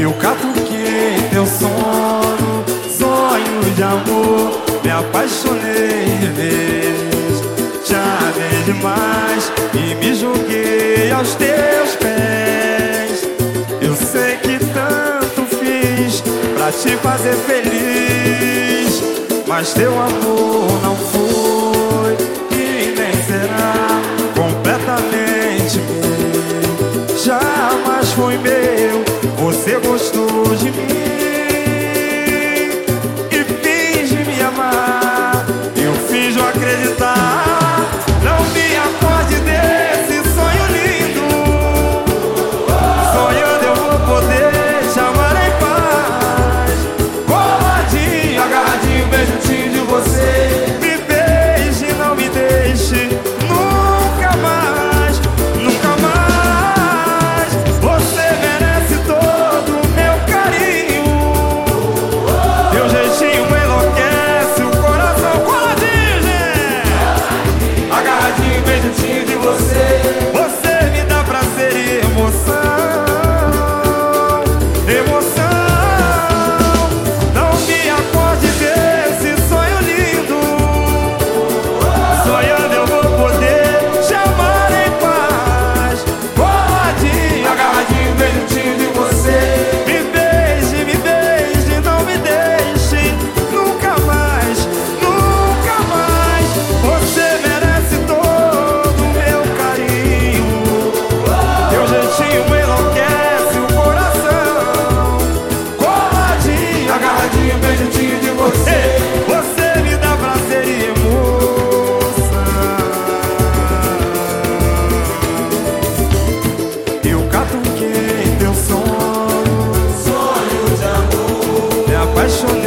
Eu catuquei teu sono, sonho de amor Me apaixonei vez, te amei demais E me joguei aos teus pés. Eu sei que tanto fiz pra te fazer feliz Mas teu amor não foi e nem será completamente meu. Jamais foi meu. Você gostou de mim e finge de me amar. Eu fiz finjo acreditar, não me acorde I sou